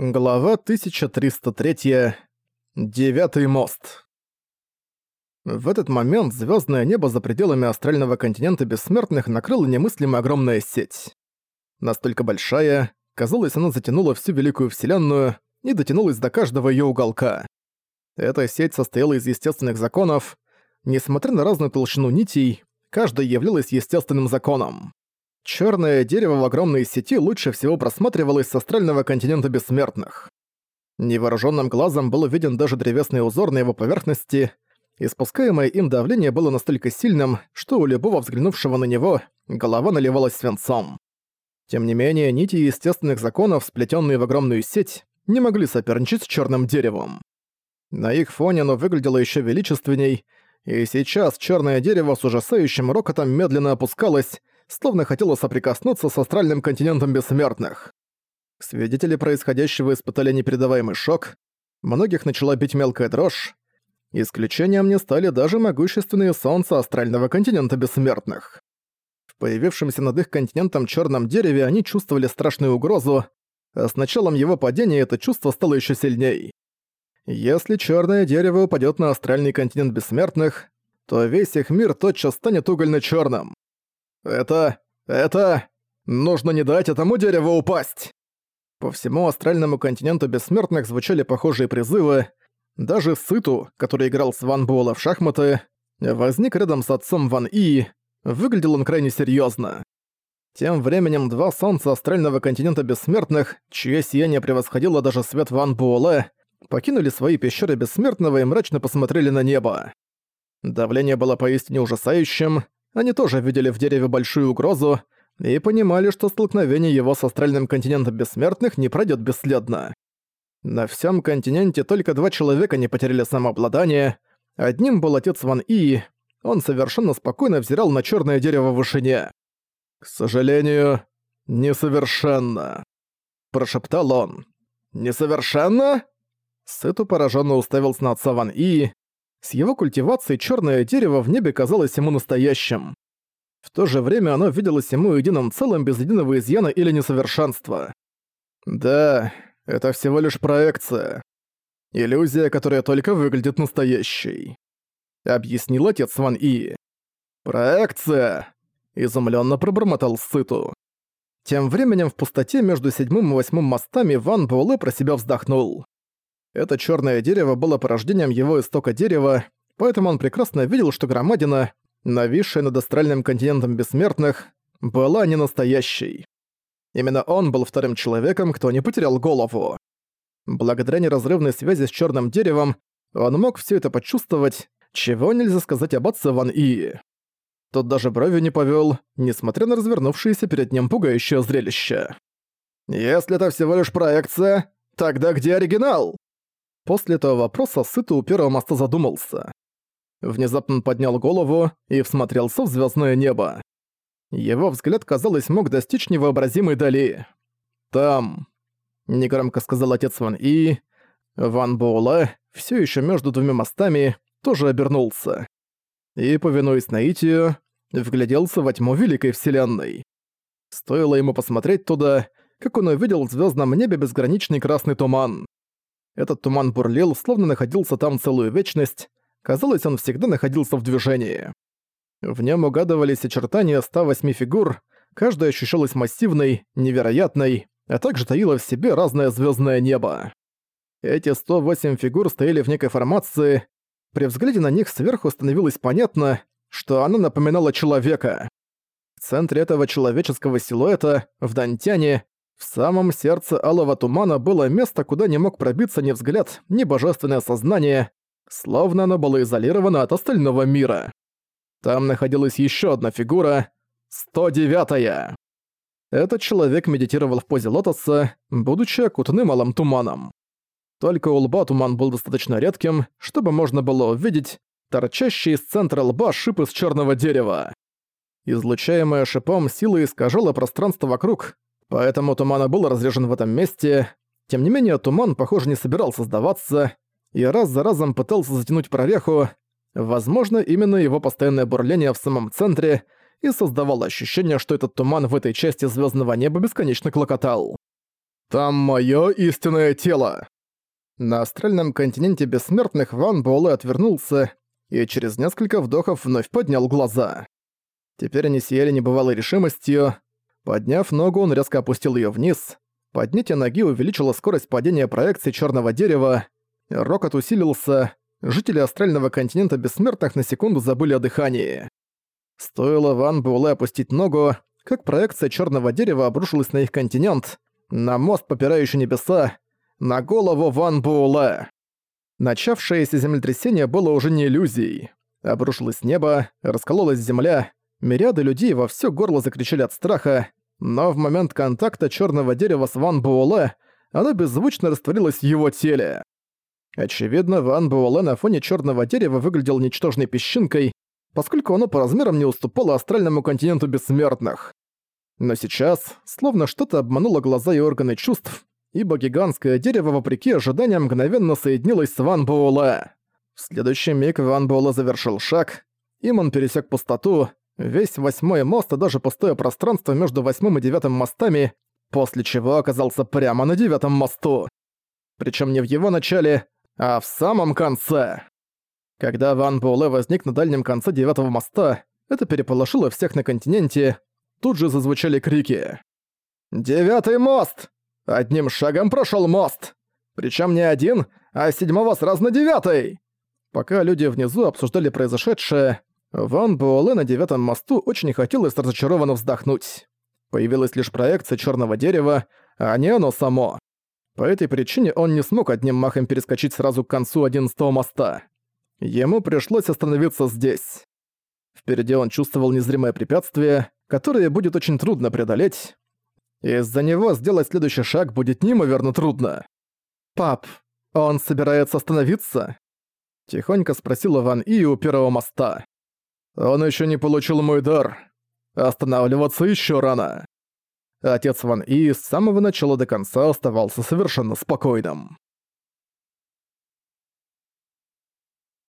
Глава 1303. Девятый мост. В этот момент звездное небо за пределами астрального континента бессмертных накрыла немыслимо огромная сеть. Настолько большая, казалось, она затянула всю Великую Вселенную и дотянулась до каждого ее уголка. Эта сеть состояла из естественных законов. Несмотря на разную толщину нитей, каждая являлась естественным законом. Черное дерево в огромной сети лучше всего просматривалось с астрального континента бессмертных. Невооруженным глазом был виден даже древесный узор на его поверхности, Испускаемое им давление было настолько сильным, что у любого взглянувшего на него голова наливалась свинцом. Тем не менее, нити естественных законов, сплетенные в огромную сеть, не могли соперничать с черным деревом. На их фоне оно выглядело еще величественней, и сейчас черное дерево с ужасающим рокотом медленно опускалось, словно хотела соприкоснуться с астральным континентом бессмертных. Свидетели происходящего испытали непередаваемый шок, многих начала бить мелкая дрожь. Исключением не стали даже могущественные солнца астрального континента бессмертных. В появившемся над их континентом черном дереве они чувствовали страшную угрозу, а с началом его падения это чувство стало еще сильней. Если черное дерево упадет на астральный континент бессмертных, то весь их мир тотчас станет угольно черным это... это... Нужно не дать этому дереву упасть!» По всему астральному континенту бессмертных звучали похожие призывы. Даже Сыту, который играл с Ван Буэлла в шахматы, возник рядом с отцом Ван И. Выглядел он крайне серьезно. Тем временем два солнца астрального континента бессмертных, чье сияние превосходило даже свет Ван Буэлэ, покинули свои пещеры бессмертного и мрачно посмотрели на небо. Давление было поистине ужасающим, они тоже видели в дереве большую угрозу и понимали, что столкновение его с астральным континентом бессмертных не пройдет бесследно. На всем континенте только два человека не потеряли самообладание. Одним был отец Ван И, он совершенно спокойно взирал на черное дерево в вышине. «К сожалению, несовершенно», – прошептал он. «Несовершенно?» Сыту пораженно уставился на отца Ван И. С его культивацией черное дерево в небе казалось ему настоящим. В то же время оно виделось ему единым целым без единого изъяна или несовершенства. Да, это всего лишь проекция. Иллюзия, которая только выглядит настоящей. Объяснил отец Ван И. «Проекция!» – изумленно пробормотал Сыту. Тем временем в пустоте между седьмым и восьмым мостами Ван Буэлэ про себя вздохнул. Это черное дерево было порождением его истока дерева, поэтому он прекрасно видел, что громадина, нависшая над астральным континентом бессмертных, была не настоящей. Именно он был вторым человеком, кто не потерял голову. Благодаря неразрывной связи с черным деревом, он мог все это почувствовать, чего нельзя сказать об отце Ван И. Тот даже брови не повел, несмотря на развернувшееся перед ним пугающее зрелище. «Если это всего лишь проекция, тогда где оригинал?» После этого вопроса Сыто у первого моста задумался. Внезапно поднял голову и всмотрелся в звездное небо. Его взгляд, казалось, мог достичь невообразимой дали. «Там», — негромко сказал отец Ван И, Ван Боула, все еще между двумя мостами, тоже обернулся. И, повинуясь наитию, вгляделся во тьму Великой Вселенной. Стоило ему посмотреть туда, как он увидел в звездном небе безграничный красный туман. Этот туман бурлил, словно находился там целую вечность. Казалось, он всегда находился в движении. В нем угадывались очертания 108 фигур, каждая ощущалась массивной, невероятной, а также таила в себе разное звездное небо. Эти 108 фигур стояли в некой формации. При взгляде на них сверху становилось понятно, что она напоминала человека. В центре этого человеческого силуэта, в Дантяне, в самом сердце алого тумана было место, куда не мог пробиться ни взгляд, ни божественное сознание, словно оно было изолировано от остального мира. Там находилась еще одна фигура — 109-я. Этот человек медитировал в позе лотоса, будучи окутанным алым туманом. Только у лба туман был достаточно редким, чтобы можно было увидеть торчащий из центра лба шип из черного дерева. Излучаемая шипом сила искажала пространство вокруг, Поэтому туман был разрежен в этом месте. Тем не менее, туман, похоже, не собирался сдаваться, и раз за разом пытался затянуть прореху. Возможно, именно его постоянное бурление в самом центре и создавало ощущение, что этот туман в этой части звездного неба бесконечно клокотал. «Там моё истинное тело!» На астральном континенте бессмертных Ван Буэлэ отвернулся и через несколько вдохов вновь поднял глаза. Теперь они сияли небывалой решимостью. Подняв ногу, он резко опустил её вниз. Поднятие ноги увеличило скорость падения проекции чёрного дерева. Рокот усилился. Жители астрального континента бессмертных на секунду забыли о дыхании. Стоило Ван Буэлэ опустить ногу, как проекция чёрного дерева обрушилась на их континент, на мост, попирающий небеса, на голову Ван Буэлэ. Начавшееся землетрясение было уже не иллюзией. Обрушилось небо, раскололась земля, мириады людей во всё горло закричали от страха, но в момент контакта чёрного дерева с Ван Буэлэ оно беззвучно растворилось в его теле. Очевидно, Ван Буэлэ на фоне чёрного дерева выглядел ничтожной песчинкой, поскольку оно по размерам не уступало астральному континенту бессмертных. Но сейчас, словно что-то обмануло глаза и органы чувств, ибо гигантское дерево, вопреки ожиданиям, мгновенно соединилось с Ван Буэлэ. В следующий миг Ван Буэлэ завершил шаг, им он пересек пустоту, весь восьмой мост и даже пустое пространство между восьмым и девятым мостами, после чего оказался прямо на девятом мосту. Причем не в его начале, а в самом конце. Когда Ван Буэлэ возник на дальнем конце девятого моста, это переполошило всех на континенте, тут же зазвучали крики. «Девятый мост! Одним шагом прошел мост! Причем не один, а седьмого сразу на девятый!» Пока люди внизу обсуждали произошедшее, Ван Буэлэ на девятом мосту очень хотелось разочарованно вздохнуть. Появилась лишь проекция черного дерева, а не оно само. По этой причине он не смог одним махом перескочить сразу к концу одиннадцатого моста. Ему пришлось остановиться здесь. Впереди он чувствовал незримое препятствие, которое будет очень трудно преодолеть. Из-за него сделать следующий шаг будет неимоверно трудно. «Пап, он собирается остановиться?» Тихонько спросил Ван И у первого моста. «Он еще не получил мой дар. Останавливаться еще рано». Отец Ван И с самого начала до конца оставался совершенно спокойным.